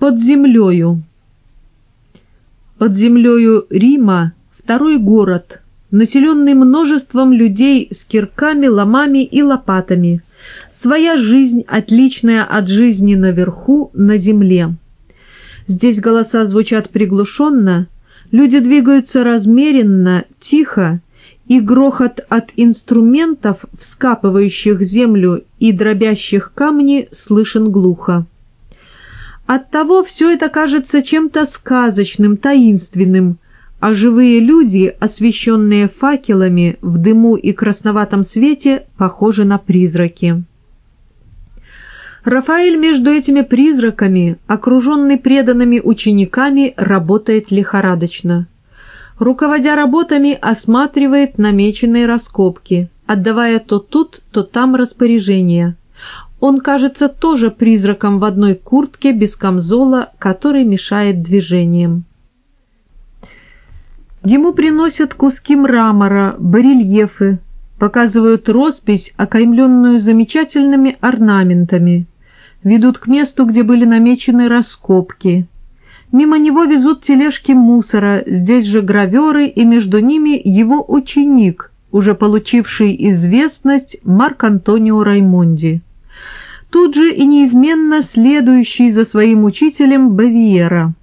Под землею. Под землею Рима второй город, населенный множеством людей с кирками, ломами и лопатами. Своя жизнь, отличная от жизни наверху, на земле. Здесь голоса звучат приглушенно, люди двигаются размеренно, тихо, и грохот от инструментов, вскапывающих землю и дробящих камни, слышен глухо. Оттого все это кажется чем-то сказочным, таинственным, а живые люди, освещенные факелами в дыму и красноватом свете, похожи на призраки. Рафаэль между этими призраками, окруженный преданными учениками, работает лихорадочно. Руководя работами, осматривает намеченные раскопки, отдавая то тут, то там распоряжения. Он кажется тоже призраком в одной куртке без камзола, который мешает движениям. Ему приносят куски мрамора, барельефы, показывают роспись, окаймленную замечательными орнаментами, ведут к месту, где были намечены раскопки. Мимо него везут тележки мусора, здесь же граверы, и между ними его ученик, уже получивший известность Марк Антонио Раймонди тут же и неизменно следующий за своим учителем Бавиера.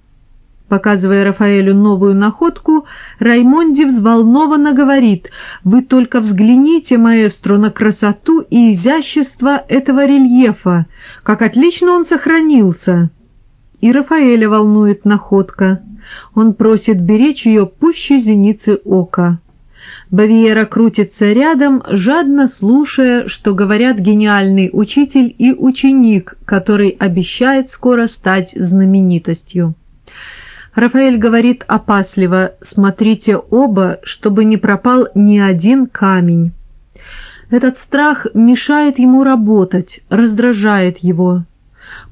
Показывая Рафаэлю новую находку, Раймонди взволнованно говорит «Вы только взгляните, маэстро, на красоту и изящество этого рельефа, как отлично он сохранился!» И Рафаэля волнует находка. Он просит беречь ее пуще зеницы ока. Бавиера крутится рядом, жадно слушая, что говорят гениальный учитель и ученик, который обещает скоро стать знаменитостью. Рафаэль говорит опасливо «Смотрите оба, чтобы не пропал ни один камень». Этот страх мешает ему работать, раздражает его.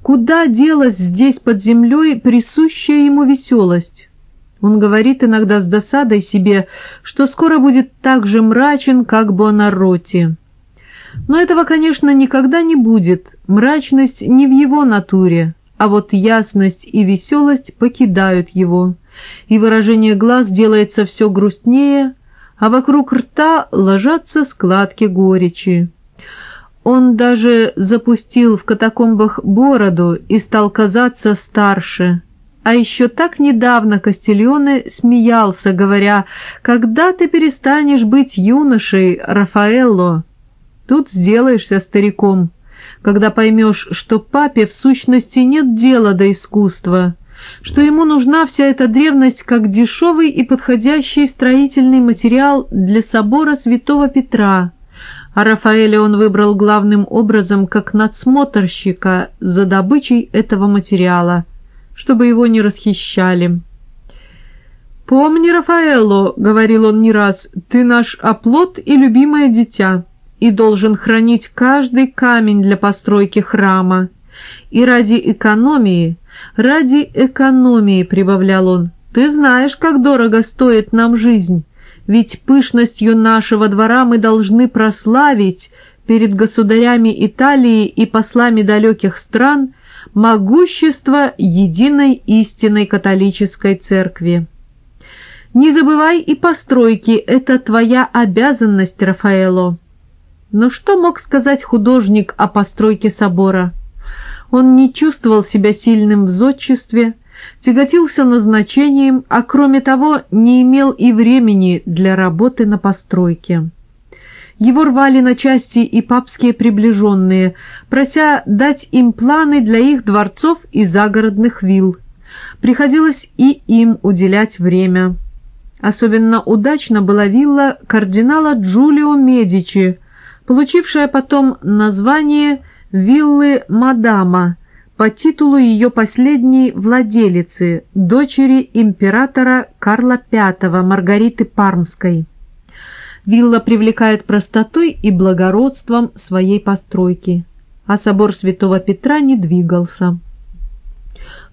Куда делась здесь под землей присущая ему веселость? Он говорит иногда с досадой себе, что скоро будет так же мрачен, как Бонаротти. Но этого, конечно, никогда не будет, мрачность не в его натуре, а вот ясность и веселость покидают его, и выражение глаз делается все грустнее, а вокруг рта ложатся складки горечи. Он даже запустил в катакомбах бороду и стал казаться старше, а еще так недавно Кастильоне смеялся, говоря, «Когда ты перестанешь быть юношей, Рафаэлло?» Тут сделаешься стариком, когда поймешь, что папе в сущности нет дела до искусства, что ему нужна вся эта древность как дешевый и подходящий строительный материал для собора святого Петра, а Рафаэля он выбрал главным образом как надсмотрщика за добычей этого материала – чтобы его не расхищали. «Помни, Рафаэлло, — говорил он не раз, — ты наш оплот и любимое дитя, и должен хранить каждый камень для постройки храма. И ради экономии, ради экономии, — прибавлял он, — ты знаешь, как дорого стоит нам жизнь, ведь пышностью нашего двора мы должны прославить перед государями Италии и послами далеких стран — могущество единой истинной католической церкви. Не забывай и постройки, это твоя обязанность, Рафаэло. Но что мог сказать художник о постройке собора? Он не чувствовал себя сильным в зодчестве, тяготился назначением, а кроме того не имел и времени для работы на постройке. Его рвали на части и папские приближенные, прося дать им планы для их дворцов и загородных вилл. Приходилось и им уделять время. Особенно удачно была вилла кардинала Джулио Медичи, получившая потом название «Виллы Мадама» по титулу ее последней владелицы, дочери императора Карла V Маргариты Пармской. Вилла привлекает простотой и благородством своей постройки, а собор святого Петра не двигался.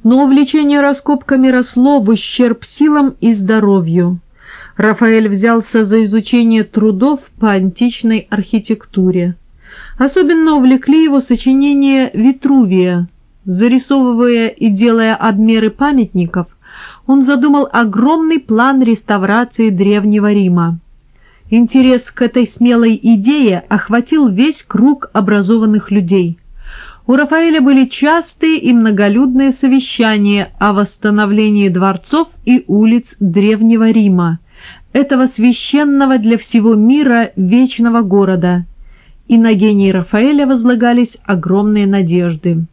Но увлечение раскопками росло в ущерб силам и здоровью. Рафаэль взялся за изучение трудов по античной архитектуре. Особенно увлекли его сочинения Витрувия, Зарисовывая и делая обмеры памятников, он задумал огромный план реставрации Древнего Рима. Интерес к этой смелой идее охватил весь круг образованных людей. У Рафаэля были частые и многолюдные совещания о восстановлении дворцов и улиц Древнего Рима, этого священного для всего мира вечного города, и на гений Рафаэля возлагались огромные надежды.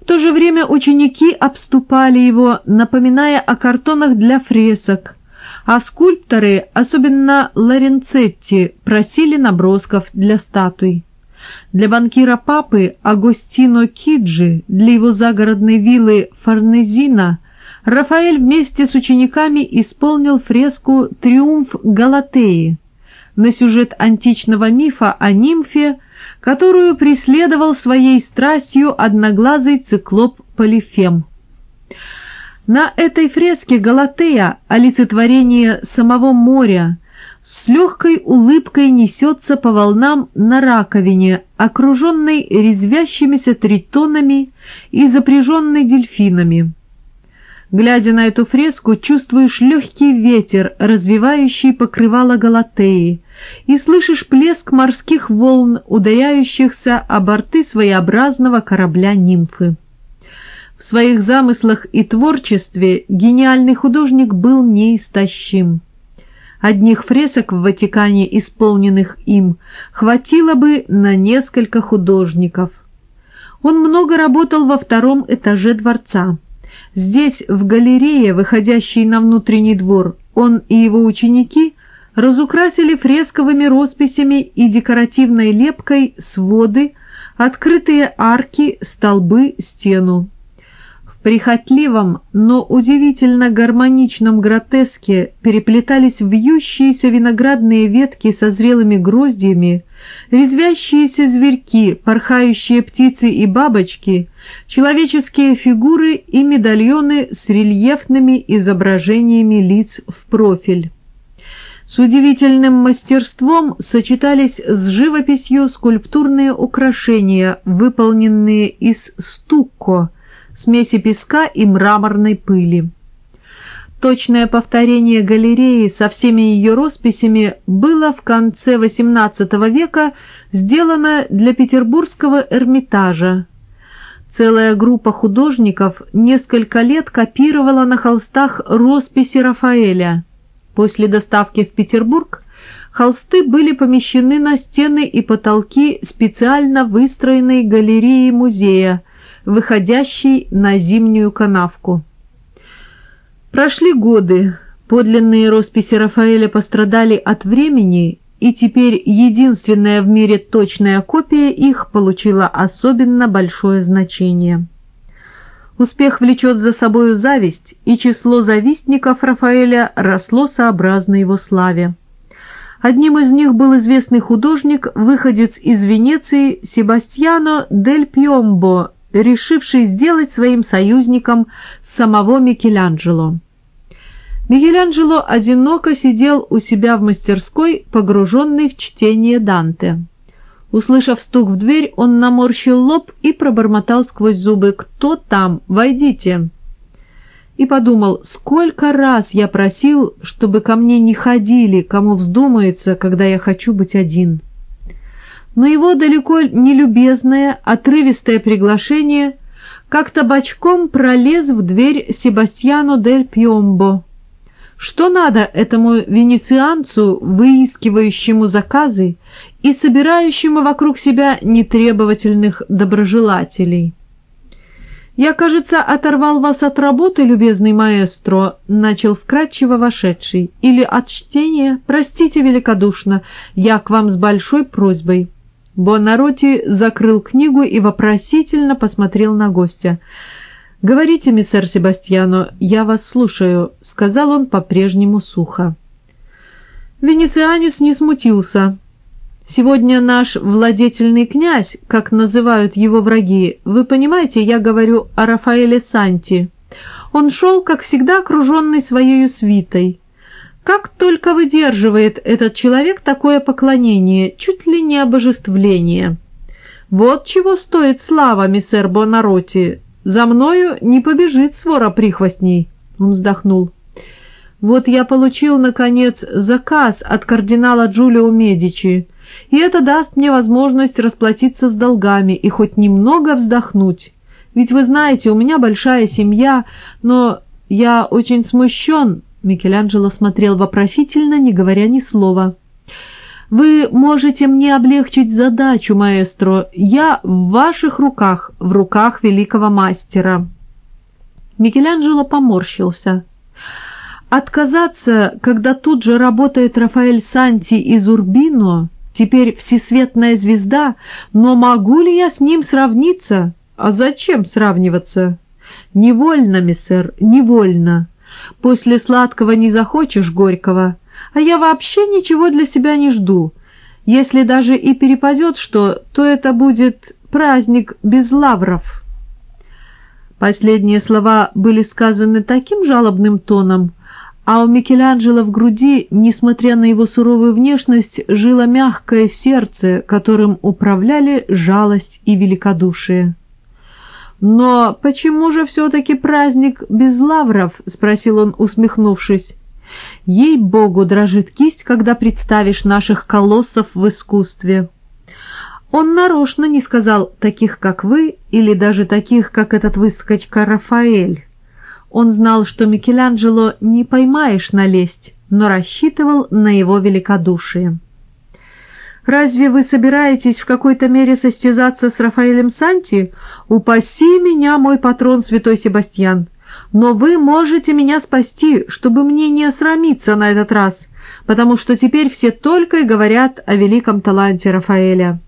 В то же время ученики обступали его, напоминая о картонах для фресок, а скульпторы, особенно Лоренцетти, просили набросков для статуй. Для банкира папы Агостино Киджи, для его загородной виллы Форнезина, Рафаэль вместе с учениками исполнил фреску «Триумф Галатеи» на сюжет античного мифа о нимфе, которую преследовал своей страстью одноглазый циклоп Полифем. На этой фреске Галатея – олицетворение самого моря, с легкой улыбкой несется по волнам на раковине, окруженной резвящимися тритонами и запряженной дельфинами. Глядя на эту фреску, чувствуешь легкий ветер, развивающий покрывало Галатеи, и слышишь плеск морских волн, ударяющихся о борты своеобразного корабля нимфы. В своих замыслах и творчестве гениальный художник был неистощим. Одних фресок в Ватикане, исполненных им, хватило бы на несколько художников. Он много работал во втором этаже дворца. Здесь, в галерее, выходящей на внутренний двор, он и его ученики разукрасили фресковыми росписями и декоративной лепкой своды, открытые арки, столбы, стену. Прихотливом, но удивительно гармоничном гротеске переплетались вьющиеся виноградные ветки со зрелыми гроздьями, резвящиеся зверьки, порхающие птицы и бабочки, человеческие фигуры и медальоны с рельефными изображениями лиц в профиль. С удивительным мастерством сочетались с живописью скульптурные украшения, выполненные из стукко, смеси песка и мраморной пыли. Точное повторение галереи со всеми ее росписями было в конце XVIII века сделано для Петербургского Эрмитажа. Целая группа художников несколько лет копировала на холстах росписи Рафаэля – После доставки в Петербург холсты были помещены на стены и потолки специально выстроенной галереи музея, выходящей на зимнюю канавку. Прошли годы, подлинные росписи Рафаэля пострадали от времени, и теперь единственная в мире точная копия их получила особенно большое значение. Успех влечет за собою зависть, и число завистников Рафаэля росло сообразно его славе. Одним из них был известный художник, выходец из Венеции Себастьяно дель Пьомбо, решивший сделать своим союзником самого Микеланджело. Микеланджело одиноко сидел у себя в мастерской, погруженный в чтение Данте. Услышав стук в дверь, он наморщил лоб и пробормотал сквозь зубы «Кто там? Войдите!» И подумал, сколько раз я просил, чтобы ко мне не ходили, кому вздумается, когда я хочу быть один. Но его далеко не любезное, отрывистое приглашение как-то бочком пролез в дверь Себастьяно дель Пьомбо. Что надо этому венецианцу, выискивающему заказы и собирающему вокруг себя нетребовательных доброжелателей? «Я, кажется, оторвал вас от работы, любезный маэстро», — начал вкратчиво вошедший, «или от чтения. Простите великодушно, я к вам с большой просьбой». Бонаротти закрыл книгу и вопросительно посмотрел на гостя. «Говорите, миссер Себастьяно, я вас слушаю», — сказал он по-прежнему сухо. Венецианец не смутился. «Сегодня наш владетельный князь, как называют его враги, вы понимаете, я говорю о Рафаэле Санти. Он шел, как всегда, окруженный своей свитой. Как только выдерживает этот человек такое поклонение, чуть ли не обожествление». Вот чего стоит слава, миссер Бонароти. За мною не побежит свора прихвостней. Он вздохнул. Вот я получил, наконец, заказ от кардинала Джулио Медичи, и это даст мне возможность расплатиться с долгами и хоть немного вздохнуть. Ведь вы знаете, у меня большая семья, но я очень смущен. Микеланджело смотрел вопросительно, не говоря ни слова. «Вы можете мне облегчить задачу, маэстро. Я в ваших руках, в руках великого мастера». Микеланджело поморщился. Отказаться, когда тут же работает Рафаэль Санти из Урбино, теперь всесветная звезда, но могу ли я с ним сравниться? А зачем сравниваться? Невольно, миссер, невольно. После сладкого не захочешь горького, а я вообще ничего для себя не жду. Если даже и перепадет что, то это будет праздник без лавров». Последние слова были сказаны таким жалобным тоном, а у Микеланджело в груди, несмотря на его суровую внешность, жило мягкое сердце, которым управляли жалость и великодушие. «Но почему же все-таки праздник без лавров?» — спросил он, усмехнувшись. «Ей-богу, дрожит кисть, когда представишь наших колоссов в искусстве». Он нарочно не сказал «таких, как вы» или даже «таких, как этот выскочка Рафаэль». Он знал, что Микеланджело не поймаешь налезть, но рассчитывал на его великодушие. «Разве вы собираетесь в какой-то мере состязаться с Рафаэлем Санти? Упаси меня, мой патрон святой Себастьян! Но вы можете меня спасти, чтобы мне не осрамиться на этот раз, потому что теперь все только и говорят о великом таланте Рафаэля».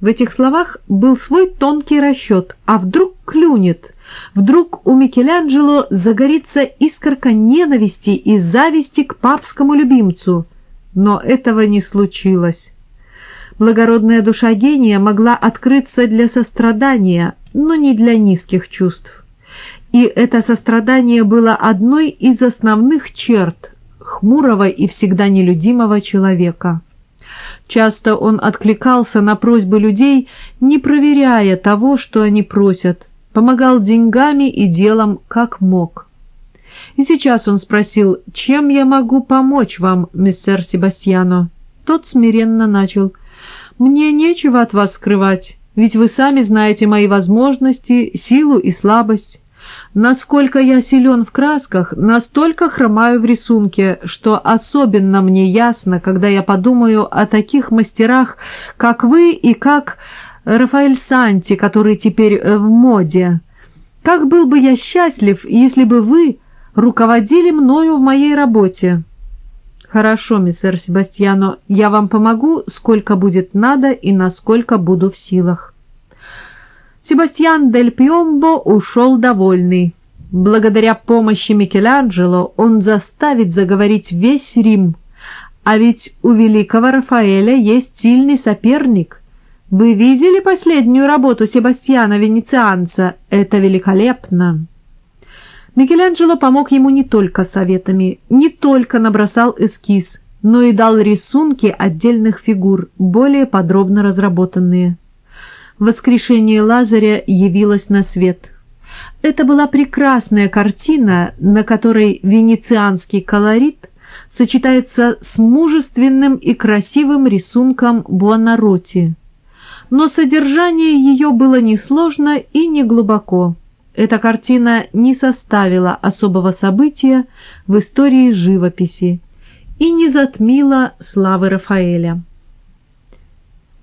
В этих словах был свой тонкий расчет, а вдруг клюнет – Вдруг у Микеланджело загорится искорка ненависти и зависти к папскому любимцу, но этого не случилось. Благородная душа гения могла открыться для сострадания, но не для низких чувств. И это сострадание было одной из основных черт хмурого и всегда нелюдимого человека. Часто он откликался на просьбы людей, не проверяя того, что они просят – помогал деньгами и делом, как мог. И сейчас он спросил, чем я могу помочь вам, мистер Себастьяно? Тот смиренно начал. Мне нечего от вас скрывать, ведь вы сами знаете мои возможности, силу и слабость. Насколько я силен в красках, настолько хромаю в рисунке, что особенно мне ясно, когда я подумаю о таких мастерах, как вы и как Рафаэль Санти, который теперь э, в моде. Как был бы я счастлив, если бы вы руководили мною в моей работе. Хорошо, мистер Себастьяно, я вам помогу, сколько будет надо и насколько буду в силах. Себастьян Дель Пьомбо ушел довольный. Благодаря помощи Микеланджело он заставит заговорить весь Рим. А ведь у великого Рафаэля есть сильный соперник — вы видели последнюю работу Себастьяна Венецианца? Это великолепно!» Микеланджело помог ему не только советами, не только набросал эскиз, но и дал рисунки отдельных фигур, более подробно разработанные. Воскрешение Лазаря явилось на свет. Это была прекрасная картина, на которой венецианский колорит сочетается с мужественным и красивым рисунком Буонаротти но содержание ее было несложно и не глубоко. Эта картина не составила особого события в истории живописи и не затмила славы Рафаэля.